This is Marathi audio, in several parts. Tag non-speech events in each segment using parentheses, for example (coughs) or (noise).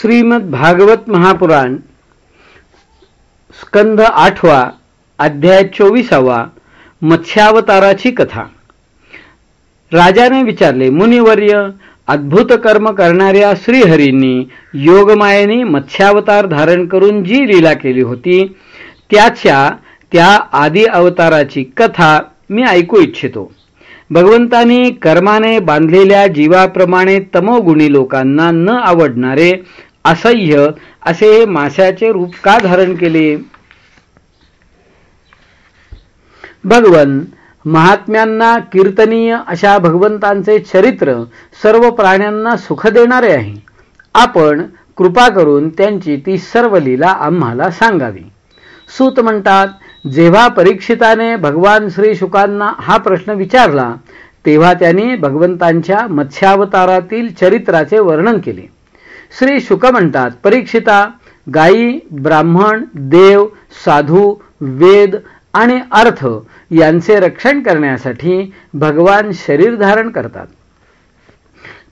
श्रीमद भागवत महापुराण स्कंध आठवा अध्याय चोवीसावा मत्स्यावताराची कथा. राजाने विचारले मुनिवर्य अद्भुत कर्म करणाऱ्या श्रीहरींनी योगमायेने मत्स्यावतार धारण करून जी लीला केली होती त्याच्या त्या आदी अवताराची कथा मी ऐकू इच्छितो. भगवंतानी कर्माने बांधलेल्या जीवाप्रमाणे तमोगुणी लोकांना न आवडणारे असह्य असे माशाचे रूप का धारण केले? भगवन महात्म्यांना कीर्तनीय अशा भगवंतांचे चरित्र सर्व प्राण्यांना सुख देणारे आहे. आपण कृपा करून त्यांची ती सर्व लीला आम्हाला सांगावी. सूत म्हणतात जेव्हा परीक्षिताने भगवान श्री शुकांना हा प्रश्न विचारला तेव्हा त्यांनी भगवंतांच्या मत्स्यावतारातील चरित्राचे वर्णन केले. श्री शुक म्हणतात. परीक्षिता गायी ब्राह्मण देव साधू वेद आणि अर्थ यांचे रक्षण करण्यासाठी भगवान शरीर धारण करतात.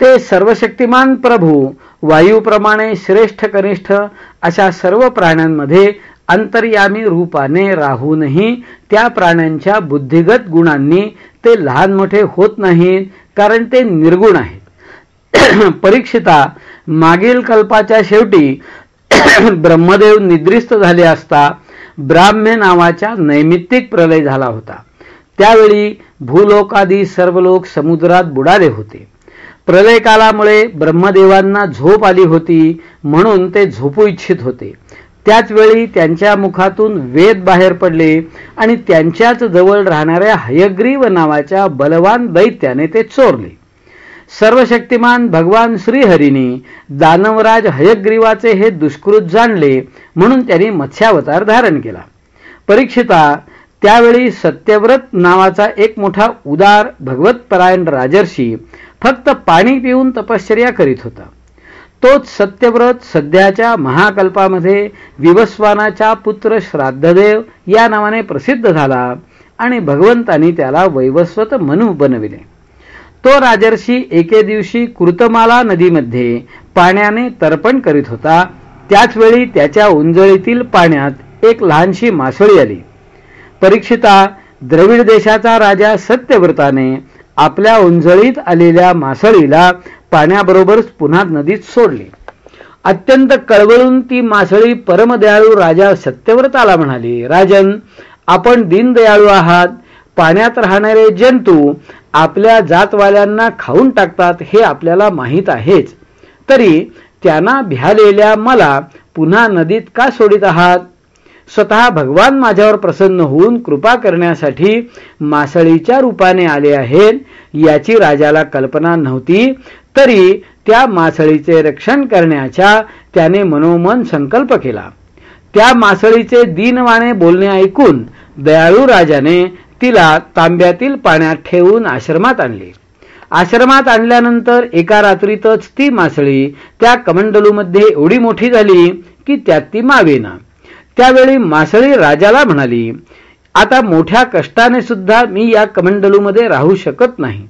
ते सर्वशक्तिमान प्रभू वायूप्रमाणे श्रेष्ठ कनिष्ठ अशा सर्व प्राण्यांमध्ये अंतर्यामी रूपाने राहूनही त्या प्राण्यांच्या बुद्धिगत गुणांनी ते लहान मोठे होत नाहीत कारण ते निर्गुण आहेत. (coughs) परीक्षिता मागील कल्पाच्या शेवटी (coughs) ब्रह्मदेव निद्रिस्त झाले असता ब्राह्म्य नावाच्या नैमित्तिक प्रलय झाला होता. त्यावेळी भूलोकादी सर्व लोक समुद्रात बुडाले होते. प्रलय कालामुळे ब्रह्मदेवांना झोप आली होती म्हणून ते झोपू इच्छित होते. त्याचवेळी त्यांच्या मुखातून वेद बाहेर पडले आणि त्यांच्याच जवळ राहणाऱ्या हयग्रीव नावाच्या बलवान दैत्याने ते चोरले. सर्वशक्तिमान भगवान श्रीहरीने दानवराज हयग्रीवाचे हे दुष्कृत जाणले म्हणून त्यांनी मत्स्यावतार धारण केला. परीक्षिता त्यावेळी सत्यव्रत नावाचा एक मोठा उदार भगवतपरायण राजर्षी फक्त पाणी पिऊन तपश्चर्या करीत होता. तोच सत्यव्रत सध्याच्या महाकल्पामध्ये विवस्वानाचा पुत्र श्राद्धदेव या नावाने प्रसिद्ध झाला आणि भगवंतानी त्याला वैवस्वत मनू बनविले. तो राजर्षी एके दिवशी कृतमाला नदीमध्ये पाण्याने तर्पण करीत होता. त्याच वेळी त्याच्या उंजळीतील पाण्यात एक लहानशी मासळी आली. परीक्षिता द्रविड देशाचा राजा सत्यव्रताने आपल्या उंजळीत आलेल्या मासळीला पाण्याबरोबरच पुन्हा नदीत सोडली. अत्यंत कळवळून ती मासळी परमदयाळू राजा सत्यव्रताला म्हणाली राजन आपण दीनदयाळू आहात. पाण्यात राहणारे जंतू आपल्या जातवाल्यांना खाऊन टाकतात हे आपल्याला माहीत आहेच. तरी त्यांना भ्यालेल्या मला पुन्हा नदीत का सोडित आहात? स्वतः भगवान माझ्यावर प्रसन्न होऊन कृपा करण्यासाठी मासळीच्या रूपाने आले आहेत याची राजाला कल्पना नव्हती तरी त्या मासळीचे रक्षण करण्याचा त्याने मनोमन संकल्प केला. त्या मासळीचे दीनवाणे बोलणे ऐकून दयाळू राजाने तिला तांब्यातील पाण्यात ठेवून आश्रमात आणले. आश्रमात आणल्यानंतर एका रात्रीतच ती मासळी त्या कमंडलूमध्ये एवढी मोठी झाली की त्यात ती मावेना. त्यावेळी मासळी राजाला म्हणाली आता मोठ्या कष्टाने सुद्धा मी या कमंडलूमध्ये राहू शकत नाही.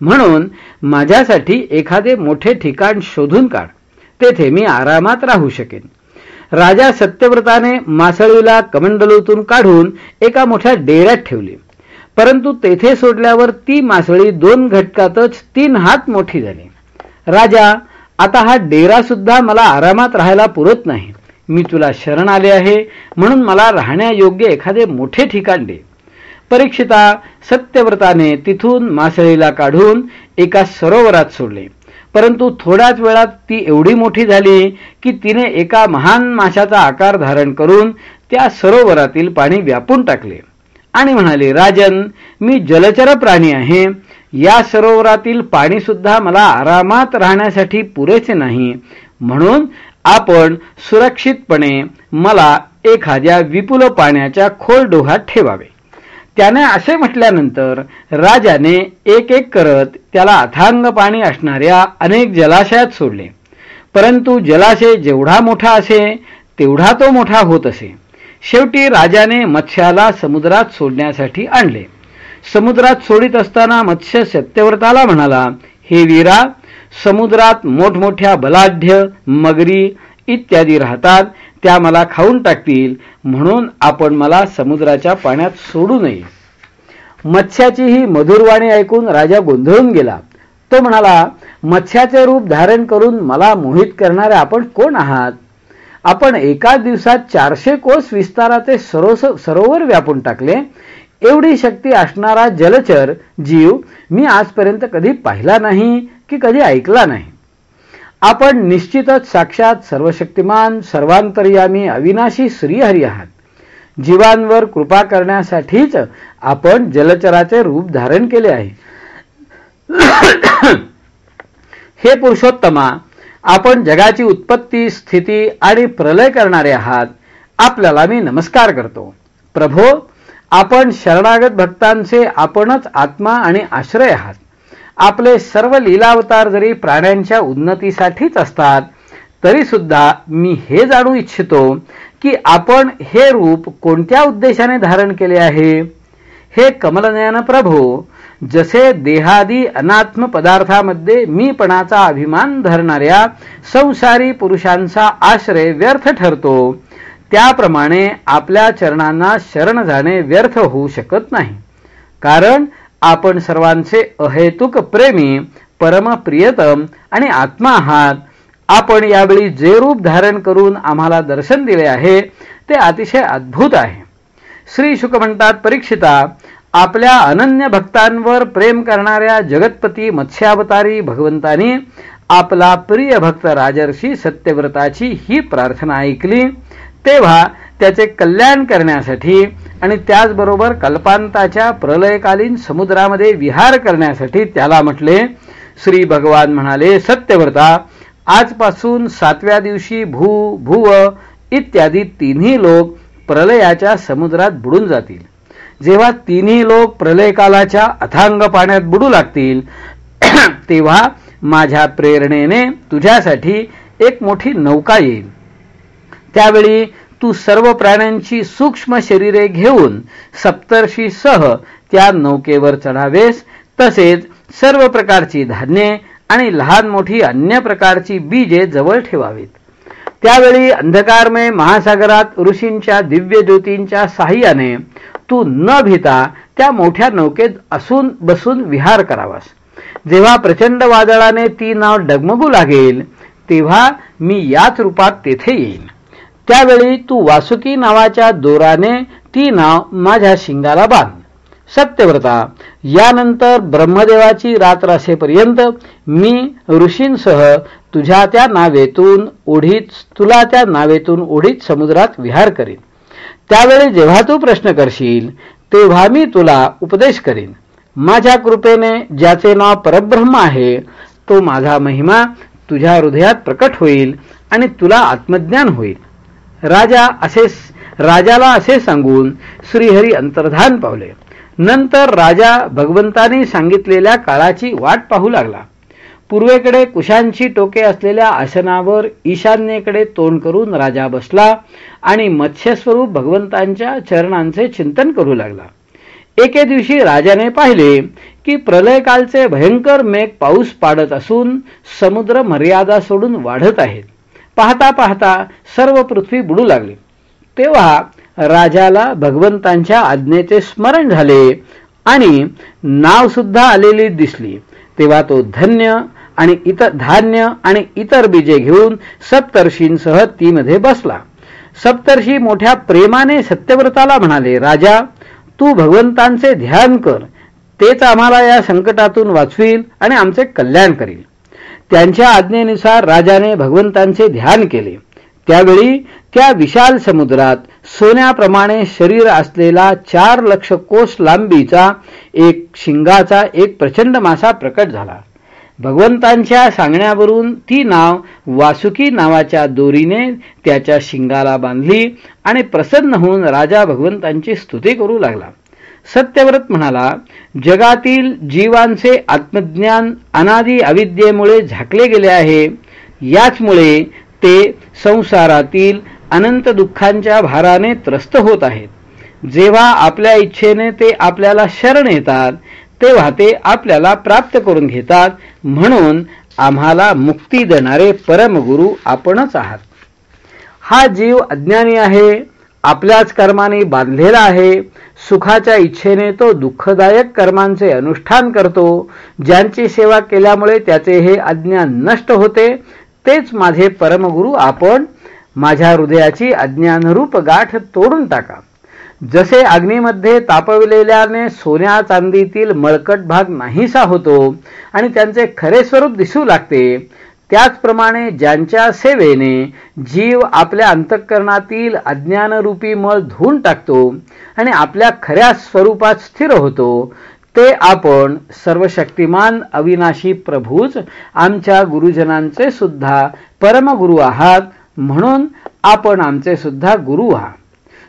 म्हणून माझ्यासाठी एखादे मोठे ठिकाण शोधून काढ. तेथे मी आरामात राहू शकेन. राजा सत्यव्रताने मासळीला कमंडलूतून काढून एका मोठ्या डेऱ्यात ठेवली. परंतु तेथे सोडल्यावर ती मासळी दोन घटकातच तीन हात मोठी झाली. राजा आता हा डेरा सुद्धा मला आरामात राहायला पुरत नाही. मी तुला शरण आले आहे म्हणून मला राहण्यायोग्य एखादे मोठे ठिकाण दे. परीक्षिता सत्यव्रताने तिथून मासळीला काढून एका सरोवरात सोडले. परंतु थोड्याच वेळात ती एवढी मोठी झाली की तिने एका महान माशाचा आकार धारण करून त्या सरोवरातील पाणी व्यापून टाकले. आणि म्हणाले राजन मी जलचर प्राणी आहे. या सरोवरातील पाणी सुद्धा मला आरामात राहण्यासाठी पुरेसे नाही. म्हणून आपण सुरक्षितपणे मला एखाद्या विपुल पाण्याच्या खोल डोहात ठेवावे. त्याने असे म्हटल्यानंतर राजाने एक एक करत त्याला अथांग पाणी असणाऱ्या अनेक जलाशयात सोडले. परंतु जलाशय जेवढा मोठा असे तेवढा तो मोठा होत असे. शेवटी राजाने मत्स्याला समुद्रात सोडण्यासाठी आणले. समुद्रात सोडित असताना मत्स्य सत्यव्रताला म्हणाला हे वीरा समुद्रात मोठमोठ्या बलाढ्य मगरी इत्यादी राहतात त्या मला खाऊन टाकतील म्हणून आपण मला समुद्राच्या पाण्यात सोडू नये. मत्स्याची ही मधुरवाणी ऐकून राजा गोंधळून गेला. तो म्हणाला मत्स्याचे रूप धारण करून मला मोहित करणारे आपण कोण आहात? आपण एका दिवसात चारशे कोस विस्ताराचे सरोवर व्यापून टाकले. एवढी शक्ती असणारा जलचर जीव मी आजपर्यंत कधी पाहिला नाही की कधी ऐकला नाही. आपण निश्चितच साक्षात सर्वशक्तिमान सर्वांतर्यामी अविनाशी श्रीहरी आहात. जीवांवर कृपा करण्यासाठीच आपण जलचराचे रूप धारण केले आहे. (coughs) हे पुरुषोत्तमा आपण जगाची उत्पत्ती स्थिती आणि प्रलय करणारे आहात आपल्याला मी नमस्कार करतो. प्रभो आपण शरणागत भक्तांचे आपणच आत्मा आणि आश्रय आहात. आपले सर्व लीलावतार जरी प्राण्यांच्या उन्नतीसाठीच असतात तरी सुद्धा मी हे जाणू इच्छितो की आपण हे रूप कोणत्या उद्देशाने धारण केले आहे? हे कमलनयन प्रभू जसे देहादी अनात्म पदार्थामध्ये मीपणाचा अभिमान धरणाऱ्या संसारी पुरुषांचा आश्रय व्यर्थ ठरतो त्याप्रमाणे आपल्या चरणांना शरण जाणे व्यर्थ होऊ शकत नाही. कारण आपण सर्वांचे अहेतुक प्रेमी परमप्रियतम आणि आत्मा आहात. आपण यावेळी जे रूप धारण करून आम्हाला दर्शन दिले आहे ते अतिशय अद्भुत आहे. श्री शुक म्हणतात परीक्षिता आपल्या अनन्य भक्तांवर प्रेम करणाऱ्या जगतपती मत्स्यावतारी भगवंतानी आपला प्रिय भक्त राजर्षी सत्यव्रताची ही प्रार्थना ऐकली. तेव्हा त्याचे कल्याण करण्यासाठी आणि त्याचबरोबर कल्पांताच्या प्रलयकालीन समुद्रामध्ये विहार करण्यासाठी त्याला म्हटले श्री भगवान म्हणाले सत्यव्रता आजपासून सातव्या दिवशी भू भुव इत्यादी तिन्ही लोक प्रलयाच्या समुद्रात बुडून जातील. जेव्हा तिन्ही लोक प्रलयकालाच्या अथांग पाण्यात बुडू लागतील (clears throat) तेव्हा माझ्या प्रेरणेने तुझ्यासाठी एक मोठी नौका येईल. त्यावेळी तू सर्व प्राण्यांची सूक्ष्म शरीरे घेऊन सप्तर्षीसह त्या नौकेवर चढावेस तसेच सर्व प्रकारची धान्ये आणि लहान मोठी अन्य प्रकारची बीजे जवळ ठेवावीत. त्यावेळी अंधकारमय महासागरात ऋषींच्या दिव्य ज्योतींच्या साह्याने तू न भिता त्या मोठ्या नौकेत असून बसून विहार करावास. जेव्हा प्रचंड वादळाने ती नाव डगमगू लागेल तेव्हा मी याच रूपात तेथे येईल त्यावेळी तू वासुकी नावाच्या दोराने ती नाव माझ्या शिंगाला बांध. सत्यव्रता यानंतर ब्रह्मदेवाची रात्र असेपर्यंत मी ऋषींसह तुझ्या त्या नावेतून ओढीत तुला त्या नावेतून ओढीत समुद्रात विहार करीन. त्यावेळी जेव्हा तू प्रश्न करशील तेव्हा मी तुला उपदेश करीन. माझ्या कृपेने ज्याचे नाव परब्रह्म आहे तो माझा महिमा तुझ्या हृदयात प्रकट होईल आणि तुला आत्मज्ञान होईल. राजा असे राजाला असे सांगून श्रीहरी अंतर्धान पावले. नंतर राजा भगवंतानी सांगितलेल्या काळाची वाट पाहू लागला. पूर्वेकडे कुशांची टोके असलेल्या आसनावर ईशान्येकडे तोंड करून राजा बसला आणि मत्स्यस्वरूप भगवंतांच्या चरणांचे चिंतन करू लागला. एके दिवशी राजाने पाहिले की प्रलयकालचे भयंकर मेघ पाऊस पाडत असून समुद्र मर्यादा सोडून वाढत आहेत पाहता पाहता सर्व पृथ्वी बुडू लागली. तेव्हा राजाला भगवंतांच्या आज्ञेचे स्मरण झाले आणि नाव सुद्धा आलेली दिसली. तेव्हा तो धन्य आणि इतर धान्य आणि इतर बीजे घेऊन सप्तर्षींसह तीमध्ये बसला. सप्तर्षी मोठ्या प्रेमाने सत्यव्रताला म्हणाले राजा तू भगवंतांचे ध्यान कर. तेच आम्हाला या संकटातून वाचवील आणि आमचे कल्याण करील. त्यांच्या आज्ञेनुसार राजाने भगवंतांचे ध्यान केले. त्यावेळी त्या विशाल समुद्रात सोन्याप्रमाणे शरीर असलेला चार लक्ष कोस लांबीचा एक शिंगाचा एक प्रचंड मासा प्रकट झाला. भगवंतांच्या सांगण्यावरून ती नाव वासुकी नावाच्या दोरीने त्याच्या शिंगाला बांधली आणि प्रसन्न होऊन राजा भगवंतांची स्तुती करू लागला. सत्यव्रत म्हणाला जगातील जीवांचे आत्मज्ञान अनादी अविद्येमुळे झाकले गेले आहे. याचमुळे ते संसारातील अनंत दुःखांच्या भाराने त्रस्त होत आहेत. जेव्हा आपल्या इच्छेने ते आपल्याला शरण येतात तेव्हा ते आपल्याला प्राप्त करून घेतात म्हणून आम्हाला मुक्ती देणारे परमगुरु आपणच आहात. हा जीव अज्ञानी आहे आपल्याच कर्माने बांधलेला आहे सुखाच्या इच्छेने तो दुःखदायक कर्मांचे अनुष्ठान करतो ज्यांची सेवा केल्यामुळे त्याचे हे अज्ञान नष्ट होते तेच माझे परमगुरु आपण माझ्या हृदयाची अज्ञानरूप गाठ तोडून टाका. जसे अग्नीमध्ये तापविलेल्याने सोन्या चांदीतील मळकट भाग नाहीसा होतो आणि त्यांचे खरे स्वरूप दिसू लागते त्याचप्रमाणे ज्यांच्या सेवेने जीव आपल्या अंतःकरणातील अज्ञानरूपी मळ धुवून टाकतो आणि आपल्या खऱ्या स्वरूपात स्थिर होतो ते आपण सर्वशक्तिमान अविनाशी प्रभूच आमच्या गुरुजनांचे सुद्धा परमगुरु आहात म्हणून आपण आमचे सुद्धा गुरु आहात.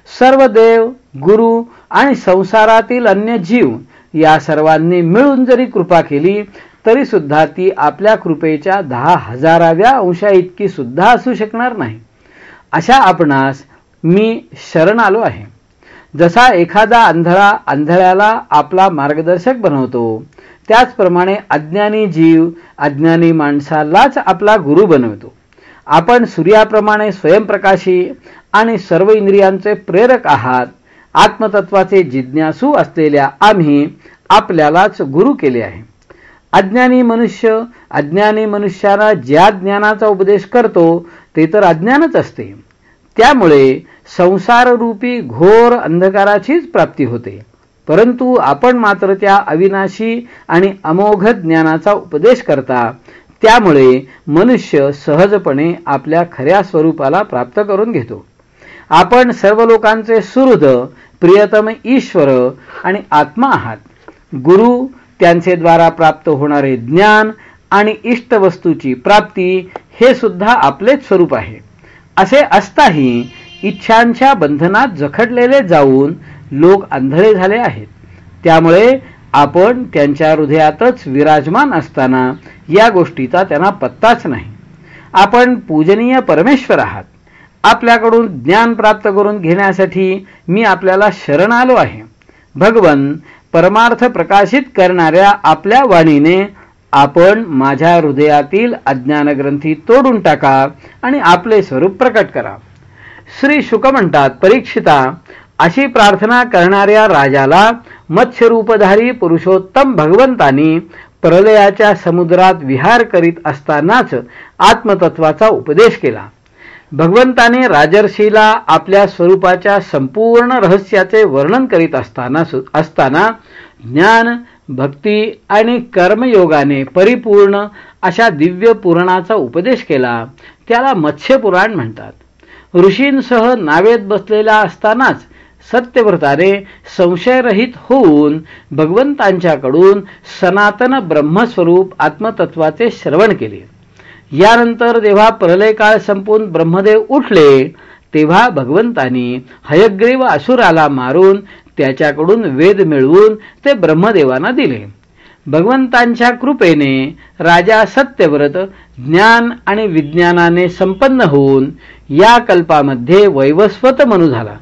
सर्व देव गुरु आणि संसारातील अन्य जीव या सर्वांनी मिळून जरी कृपा केली तरी सुद्धा ती आपल्या कृपेच्या दहा हजाराव्या अंशा इतकी सुद्धा असू शकणार नाही. अशा आपणास मी शरण आलो आहे. जसा एखादा अंधळा अंधळ्याला आपला मार्गदर्शक बनवतो त्याचप्रमाणे अज्ञानी जीव अज्ञानी माणसालाच आपला गुरु बनवतो. आपण सूर्याप्रमाणे स्वयंप्रकाशी आणि सर्व इंद्रियांचे प्रेरक आहात आत्मतत्वाचे जिज्ञासू असलेल्या आम्ही आपल्यालाच गुरु केले आहे. अज्ञानी मनुष्य अज्ञानी मनुष्याला ज्या ज्ञानाचा उपदेश करतो ते तर अज्ञानच असते. त्यामुळे संसाररूपी घोर अंधकाराचीच प्राप्ती होते. परंतु आपण मात्र त्या अविनाशी आणि अमोघ ज्ञानाचा उपदेश करता त्यामुळे मनुष्य सहजपणे आपल्या खऱ्या स्वरूपाला प्राप्त करून घेतो. आपण सर्व लोकांचे सुहृद प्रियतम ईश्वर आणि आत्मा आहात. गुरु त्यांचे द्वारा प्राप्त होणारे ज्ञान आणि इष्ट वस्तूची प्राप्ती हे सुद्धा आपलेच स्वरूप आहे. असे असताही इच्छांच्या बंधनात जखडलेले जाऊन लोक अंधळे झाले आहेत. त्यामुळे आपण त्यांच्या हृदयातच विराजमान असताना या गोष्टीचा त्यांना पत्ताच नाही. आपण पूजनीय परमेश्वर आहात. आपल्याकडून ज्ञान प्राप्त करून घेण्यासाठी मी आपल्याला शरण आलो आहे. भगवन परमार्थ प्रकाशित करणाऱ्या आपल्या वाणीने आपण माझ्या हृदयातील अज्ञानग्रंथी तोडून टाका आणि आपले स्वरूप प्रकट करा. श्री शुक म्हणतात परीक्षिता अशी प्रार्थना करणाऱ्या राजाला मत्स्यरूपधारी पुरुषोत्तम भगवंतानी प्रलयाच्या समुद्रात विहार करीत असतानाच आत्मतत्वाचा उपदेश केला. भगवंताने राजर्षीला आपल्या स्वरूपाच्या संपूर्ण रहस्याचे वर्णन करीत असताना असताना ज्ञान भक्ती आणि कर्मयोगाने परिपूर्ण अशा दिव्य पुराणाचा उपदेश केला. त्याला मत्स्यपुराण म्हणतात. ऋषींसह नावेत बसलेला असतानाच सत्यव्रताने संशयरहित होऊन भगवंतांच्याकडून सनातन ब्रह्मस्वरूप आत्मतत्वाचे श्रवण केले. यानंतर जेव्हा प्रलय काळ संपून ब्रह्मदेव उठले तेव्हा भगवंतानी हयग्रीव असुराला मारून त्याच्याकडून वेद मिळवून ते ब्रह्मदेवांना दिले. भगवंतांच्या कृपेने राजा सत्यव्रत ज्ञान आणि विज्ञानाने संपन्न होऊन या कल्पामध्ये वैवस्वत मनू झाला.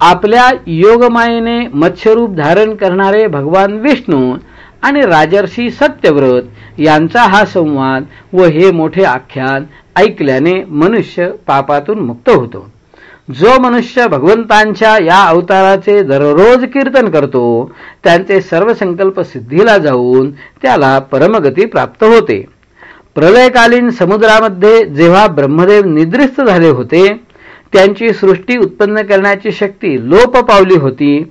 आपल्या योगमायेने मत्स्यरूप धारण करणारे भगवान विष्णू आणि राजर्षी सत्यव्रत यांचा हा संवाद व हे मोठे आख्यान ऐकल्याने मनुष्य पापातून मुक्त होतो. जो मनुष्य भगवंतांच्या या अवताराचे दररोज कीर्तन करतो त्यांचे सर्व संकल्प सिद्धीला जाऊन त्याला परमगती प्राप्त होते. प्रलयकालीन समुद्रामध्ये जेव्हा ब्रह्मदेव निद्रिस्त झाले होते त्यांची सृष्टी उत्पन्न करण्याची शक्ती लोप पावली होती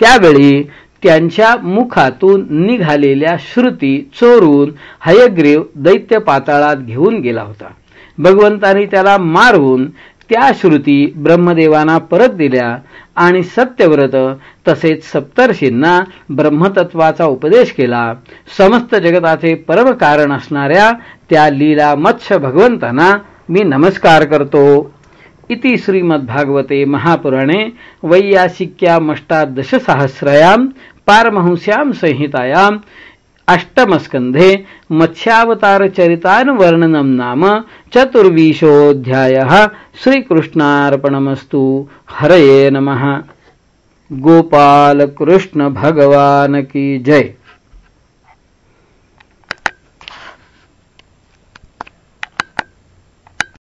त्यावेळी त्यांच्या मुखातून निघालेल्या श्रुती चोरून हयग्रीव दैत्य पाताळात घेऊन गेला होता. भगवंतानी त्याला मारून त्या श्रुती ब्रह्मदेवांना परत दिल्या आणि सत्यव्रत तसेच सप्तर्षींना ब्रह्मतत्वाचा उपदेश केला. समस्त जगताचे परम कारण असणाऱ्या त्या लीला मत्स्य भगवंतांना मी नमस्कार करतो. इति श्रीमद्भागवते महापुराणे वैयासिक्यामष्टादशसहस्रयां पारमहंस्यां संहितायाम् अष्टमस्कन्धे मत्स्यावतारचरितानुवर्णनं नाम चतुर्विशोऽध्यायः श्रीकृष्णार्पणमस्तु। हरये नमः। गोपालकृष्ण भगवान की जय।